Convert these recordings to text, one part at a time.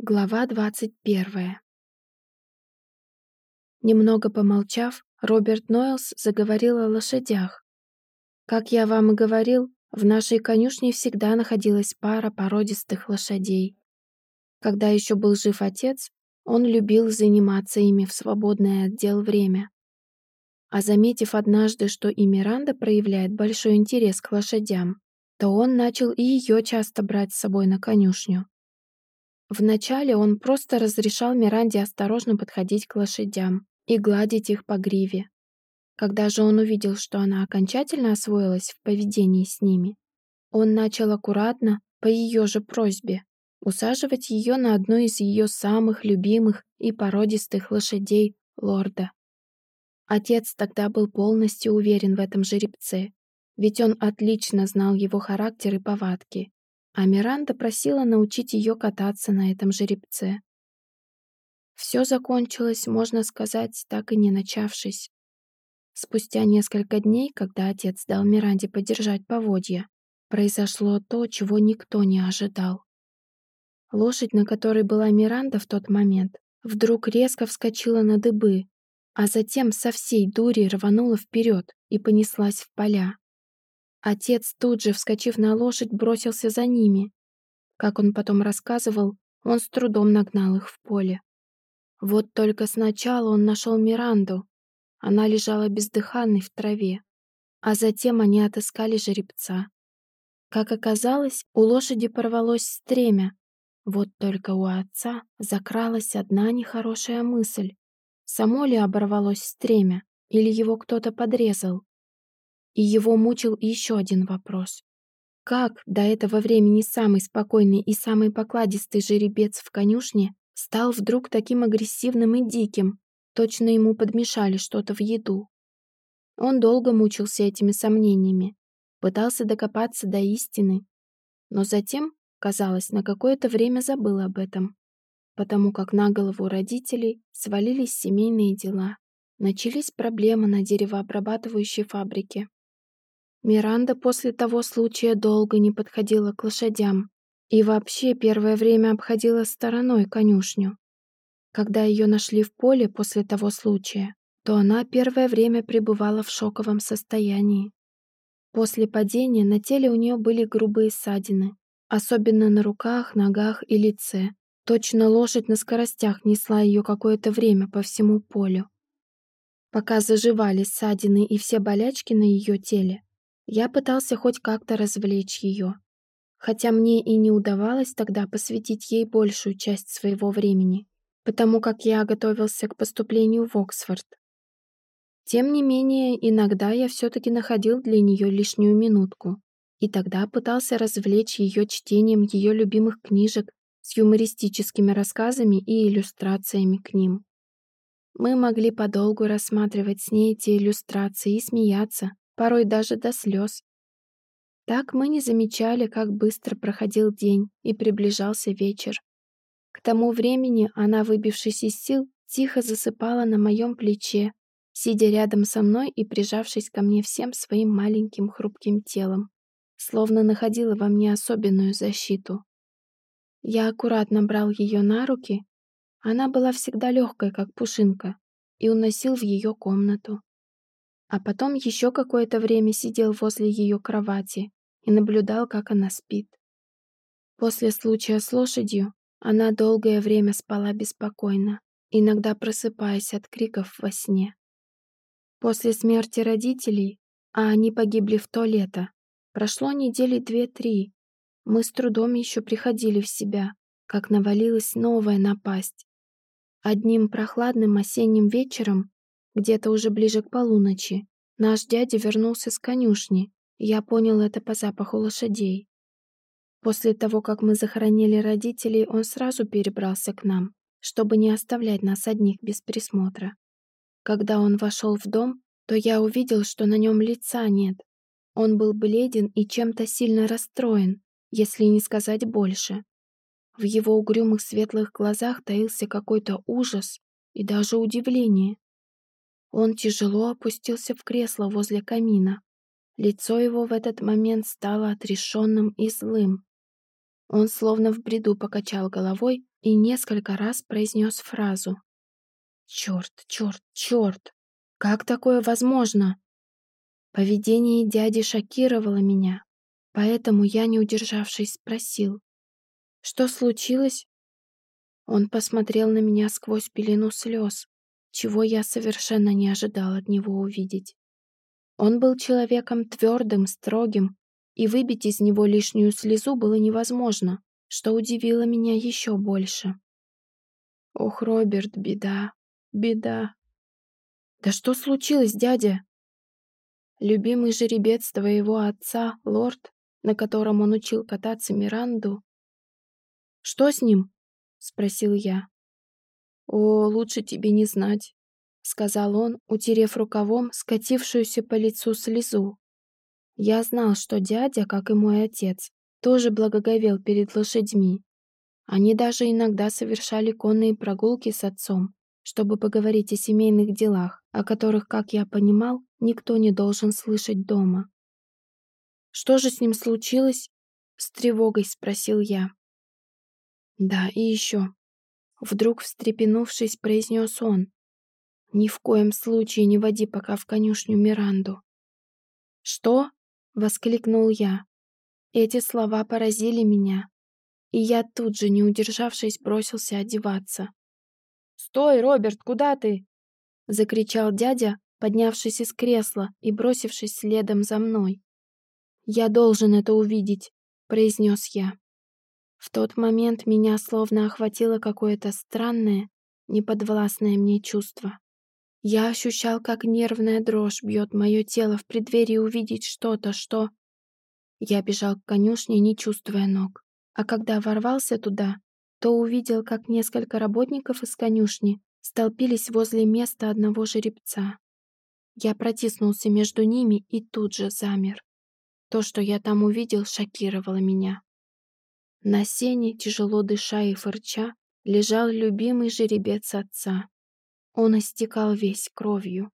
Глава двадцать первая. Немного помолчав, Роберт Нойлс заговорил о лошадях. Как я вам и говорил, в нашей конюшне всегда находилась пара породистых лошадей. Когда еще был жив отец, он любил заниматься ими в свободное отдел время. А заметив однажды, что и Миранда проявляет большой интерес к лошадям, то он начал и ее часто брать с собой на конюшню. Вначале он просто разрешал Миранде осторожно подходить к лошадям и гладить их по гриве. Когда же он увидел, что она окончательно освоилась в поведении с ними, он начал аккуратно, по ее же просьбе, усаживать ее на одну из ее самых любимых и породистых лошадей лорда. Отец тогда был полностью уверен в этом жеребце, ведь он отлично знал его характер и повадки, а Миранда просила научить ее кататься на этом жеребце. Все закончилось, можно сказать, так и не начавшись. Спустя несколько дней, когда отец дал Миранде подержать поводья, произошло то, чего никто не ожидал. Лошадь, на которой была Миранда в тот момент, вдруг резко вскочила на дыбы, а затем со всей дури рванула вперед и понеслась в поля. Отец тут же, вскочив на лошадь, бросился за ними. Как он потом рассказывал, он с трудом нагнал их в поле. Вот только сначала он нашел Миранду. Она лежала бездыханной в траве. А затем они отыскали жеребца. Как оказалось, у лошади порвалось стремя. Вот только у отца закралась одна нехорошая мысль. Само ли оборвалось стремя, или его кто-то подрезал? И его мучил еще один вопрос. Как до этого времени самый спокойный и самый покладистый жеребец в конюшне стал вдруг таким агрессивным и диким, точно ему подмешали что-то в еду? Он долго мучился этими сомнениями, пытался докопаться до истины, но затем, казалось, на какое-то время забыл об этом, потому как на голову родителей свалились семейные дела, начались проблемы на деревообрабатывающей фабрике. Миранда после того случая долго не подходила к лошадям и вообще первое время обходила стороной конюшню. Когда ее нашли в поле после того случая, то она первое время пребывала в шоковом состоянии. После падения на теле у нее были грубые ссадины, особенно на руках, ногах и лице. Точно лошадь на скоростях несла ее какое-то время по всему полю. Пока заживали ссадины и все болячки на ее теле, я пытался хоть как-то развлечь ее, хотя мне и не удавалось тогда посвятить ей большую часть своего времени, потому как я готовился к поступлению в Оксфорд. Тем не менее, иногда я все-таки находил для нее лишнюю минутку, и тогда пытался развлечь ее чтением ее любимых книжек с юмористическими рассказами и иллюстрациями к ним. Мы могли подолгу рассматривать с ней эти иллюстрации и смеяться, порой даже до слез. Так мы не замечали, как быстро проходил день и приближался вечер. К тому времени она, выбившись из сил, тихо засыпала на моем плече, сидя рядом со мной и прижавшись ко мне всем своим маленьким хрупким телом, словно находила во мне особенную защиту. Я аккуратно брал ее на руки, она была всегда легкой, как пушинка, и уносил в ее комнату а потом еще какое-то время сидел возле ее кровати и наблюдал, как она спит. После случая с лошадью она долгое время спала беспокойно, иногда просыпаясь от криков во сне. После смерти родителей, а они погибли в то лето, прошло недели две-три, мы с трудом еще приходили в себя, как навалилась новая напасть. Одним прохладным осенним вечером где-то уже ближе к полуночи наш дядя вернулся с конюшни, я понял это по запаху лошадей. После того, как мы захоронили родителей, он сразу перебрался к нам, чтобы не оставлять нас одних без присмотра. Когда он вошел в дом, то я увидел, что на нем лица нет. Он был бледен и чем-то сильно расстроен, если не сказать больше. В его угрюмых светлых глазах таился какой-то ужас и даже удивление. Он тяжело опустился в кресло возле камина. Лицо его в этот момент стало отрешенным и злым. Он словно в бреду покачал головой и несколько раз произнес фразу. «Черт, черт, черт! Как такое возможно?» Поведение дяди шокировало меня, поэтому я, не удержавшись, спросил. «Что случилось?» Он посмотрел на меня сквозь пелену слез, чего я совершенно не ожидал от него увидеть. Он был человеком твердым, строгим, и выбить из него лишнюю слезу было невозможно, что удивило меня еще больше. «Ох, Роберт, беда, беда!» «Да что случилось, дядя?» Любимый жеребец твоего отца, лорд, на котором он учил кататься Миранду. «Что с ним?» — спросил я. «О, лучше тебе не знать», — сказал он, утерев рукавом скатившуюся по лицу слезу. Я знал, что дядя, как и мой отец, тоже благоговел перед лошадьми. Они даже иногда совершали конные прогулки с отцом, чтобы поговорить о семейных делах, о которых, как я понимал, никто не должен слышать дома. «Что же с ним случилось?» — с тревогой спросил я. «Да, и еще». Вдруг, встрепенувшись, произнес он. «Ни в коем случае не води пока в конюшню Миранду». «Что?» — воскликнул я. Эти слова поразили меня, и я тут же, не удержавшись, бросился одеваться. «Стой, Роберт, куда ты?» — закричал дядя, поднявшись из кресла и бросившись следом за мной. «Я должен это увидеть», — произнес я. В тот момент меня словно охватило какое-то странное, неподвластное мне чувство. Я ощущал, как нервная дрожь бьет мое тело в преддверии увидеть что-то, что... Я бежал к конюшне, не чувствуя ног. А когда ворвался туда, то увидел, как несколько работников из конюшни столпились возле места одного жеребца. Я протиснулся между ними и тут же замер. То, что я там увидел, шокировало меня. На сене, тяжело дыша и фырча, лежал любимый жеребец отца. Он истекал весь кровью.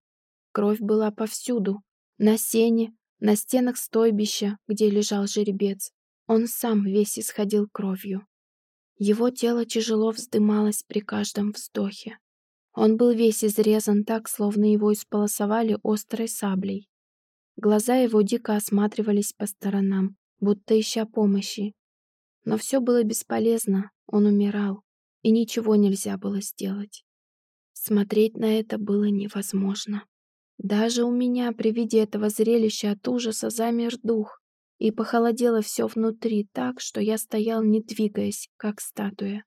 Кровь была повсюду. На сене, на стенах стойбища, где лежал жеребец. Он сам весь исходил кровью. Его тело тяжело вздымалось при каждом вздохе. Он был весь изрезан так, словно его исполосовали острой саблей. Глаза его дико осматривались по сторонам, будто ища помощи, но все было бесполезно, он умирал, и ничего нельзя было сделать. Смотреть на это было невозможно. Даже у меня при виде этого зрелища от ужаса замер дух, и похолодело все внутри так, что я стоял, не двигаясь, как статуя.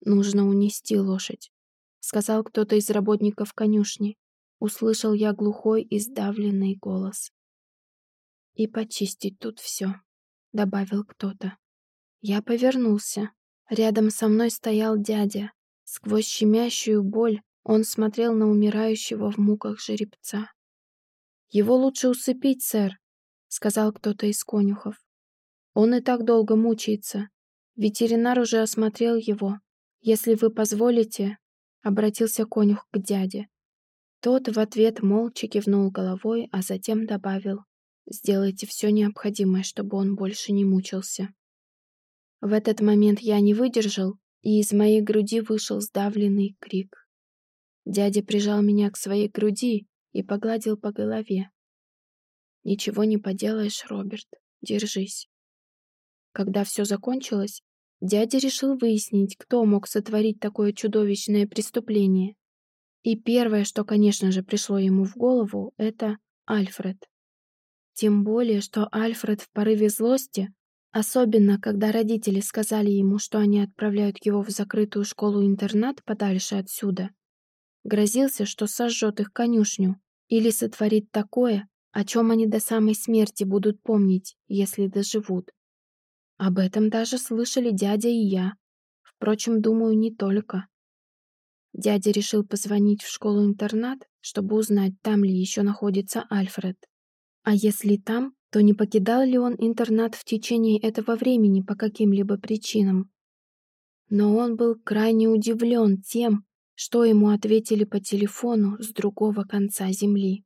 «Нужно унести лошадь», — сказал кто-то из работников конюшни. Услышал я глухой и сдавленный голос. «И почистить тут все», — добавил кто-то. Я повернулся. Рядом со мной стоял дядя. Сквозь щемящую боль он смотрел на умирающего в муках жеребца. «Его лучше усыпить, сэр», — сказал кто-то из конюхов. «Он и так долго мучается. Ветеринар уже осмотрел его. Если вы позволите...» — обратился конюх к дяде. Тот в ответ молча кивнул головой, а затем добавил. «Сделайте все необходимое, чтобы он больше не мучился». В этот момент я не выдержал, и из моей груди вышел сдавленный крик. Дядя прижал меня к своей груди и погладил по голове. «Ничего не поделаешь, Роберт, держись». Когда все закончилось, дядя решил выяснить, кто мог сотворить такое чудовищное преступление. И первое, что, конечно же, пришло ему в голову, это Альфред. Тем более, что Альфред в порыве злости Особенно, когда родители сказали ему, что они отправляют его в закрытую школу-интернат подальше отсюда. Грозился, что сожжет их конюшню или сотворит такое, о чем они до самой смерти будут помнить, если доживут. Об этом даже слышали дядя и я. Впрочем, думаю, не только. Дядя решил позвонить в школу-интернат, чтобы узнать, там ли еще находится Альфред. А если там, то не покидал ли он интернат в течение этого времени по каким-либо причинам. Но он был крайне удивлен тем, что ему ответили по телефону с другого конца земли.